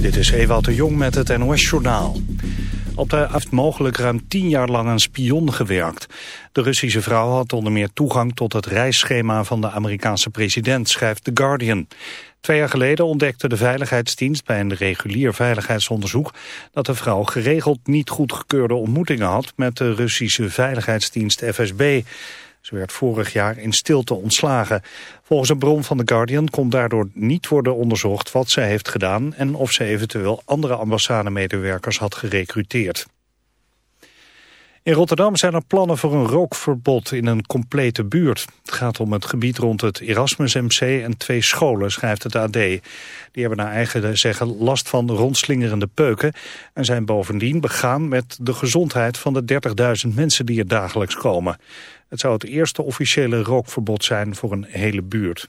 Dit is Ewout de Jong met het NOS-journaal. Op de heeft mogelijk ruim tien jaar lang een spion gewerkt. De Russische vrouw had onder meer toegang tot het reisschema van de Amerikaanse president, schrijft The Guardian. Twee jaar geleden ontdekte de Veiligheidsdienst bij een regulier veiligheidsonderzoek dat de vrouw geregeld niet goedgekeurde ontmoetingen had met de Russische veiligheidsdienst FSB. Ze werd vorig jaar in stilte ontslagen. Volgens een bron van The Guardian kon daardoor niet worden onderzocht wat zij heeft gedaan en of ze eventueel andere ambassademedewerkers had gerecruiteerd. In Rotterdam zijn er plannen voor een rookverbod in een complete buurt. Het gaat om het gebied rond het Erasmus MC en twee scholen, schrijft het AD. Die hebben naar eigen zeggen last van rondslingerende peuken... en zijn bovendien begaan met de gezondheid van de 30.000 mensen die er dagelijks komen. Het zou het eerste officiële rookverbod zijn voor een hele buurt.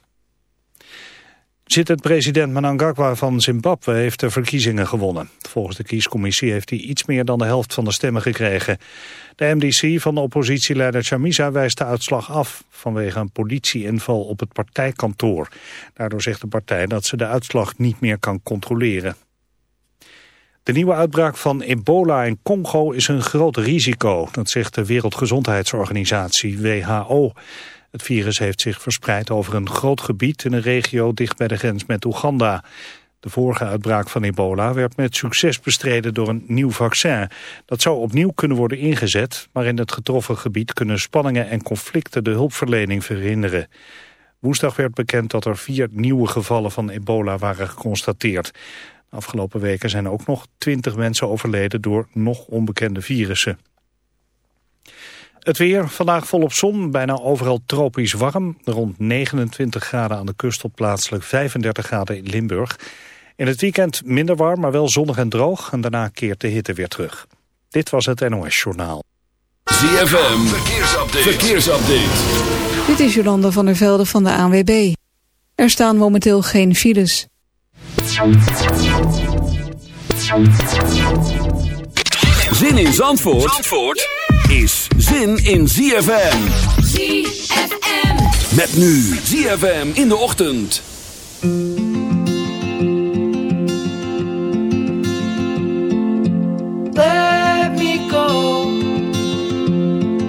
Zit het president Mnangagwa van Zimbabwe heeft de verkiezingen gewonnen. Volgens de kiescommissie heeft hij iets meer dan de helft van de stemmen gekregen. De MDC van de oppositieleider Chamisa wijst de uitslag af... vanwege een politieinval op het partijkantoor. Daardoor zegt de partij dat ze de uitslag niet meer kan controleren. De nieuwe uitbraak van ebola in Congo is een groot risico. Dat zegt de Wereldgezondheidsorganisatie, WHO. Het virus heeft zich verspreid over een groot gebied in een regio dicht bij de grens met Oeganda. De vorige uitbraak van ebola werd met succes bestreden door een nieuw vaccin. Dat zou opnieuw kunnen worden ingezet, maar in het getroffen gebied kunnen spanningen en conflicten de hulpverlening verhinderen. Woensdag werd bekend dat er vier nieuwe gevallen van ebola waren geconstateerd. Afgelopen weken zijn ook nog twintig mensen overleden door nog onbekende virussen. Het weer, vandaag volop zon, bijna overal tropisch warm. Rond 29 graden aan de kust tot plaatselijk 35 graden in Limburg. In het weekend minder warm, maar wel zonnig en droog. En daarna keert de hitte weer terug. Dit was het NOS Journaal. ZFM, verkeersupdate. verkeersupdate. Dit is Jolanda van der Velde van de ANWB. Er staan momenteel geen files. Zin in Zandvoort? Zandvoort? Is zin in ZFM. ZFM. Met nu ZFM in de ochtend. Let me go.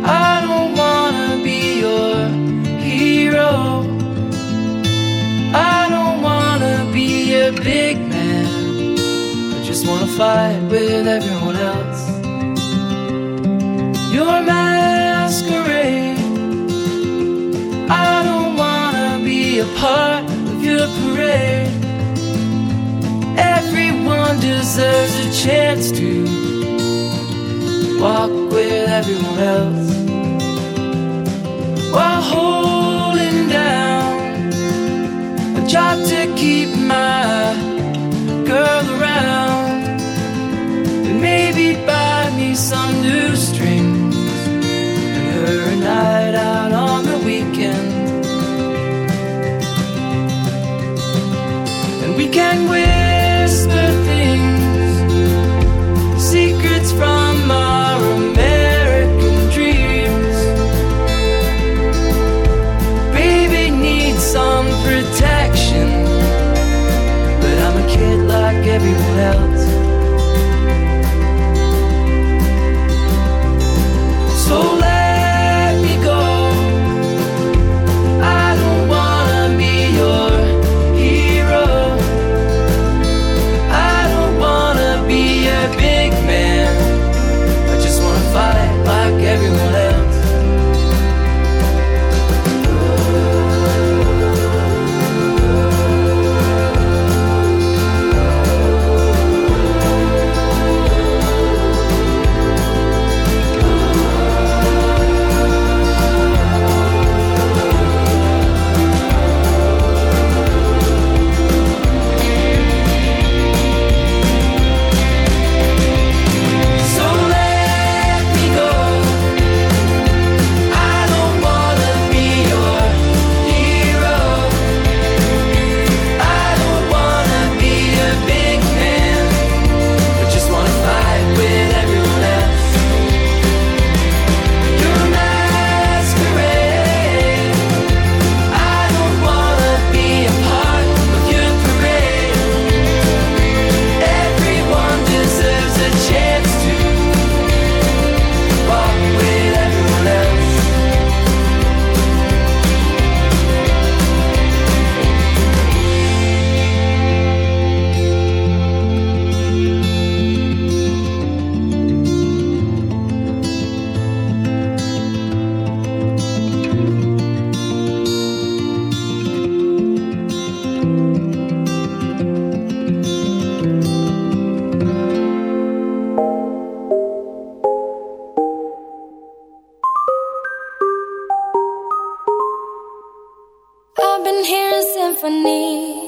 I don't wanna be your hero. I don't wanna be a big man. I just wanna fight with everyone else. Your masquerade. I don't wanna be a part of your parade. Everyone deserves a chance to walk with everyone else while holding down a job to keep my girl around and maybe buy me some new strings a night out on the weekend. And we can whisper things, secrets from our American dreams. Baby needs some protection, but I'm a kid like everyone else. symphony.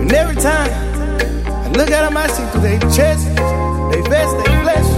And every time I look at them, I see through their chest, they vest, they flesh.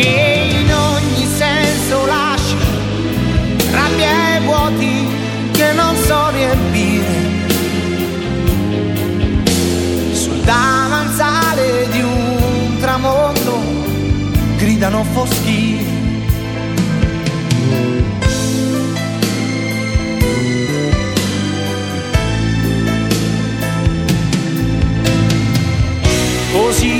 che in ogni senso lasci rabbia vuoti che non so riempire sul davanzale di un tramonto gridano foschi. Così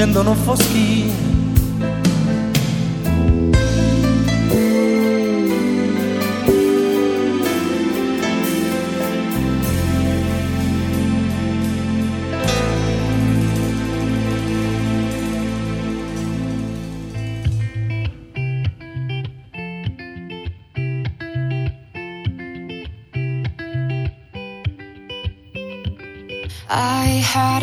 scendo no foschia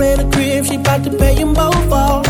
rent a crib, she bout to pay them both off.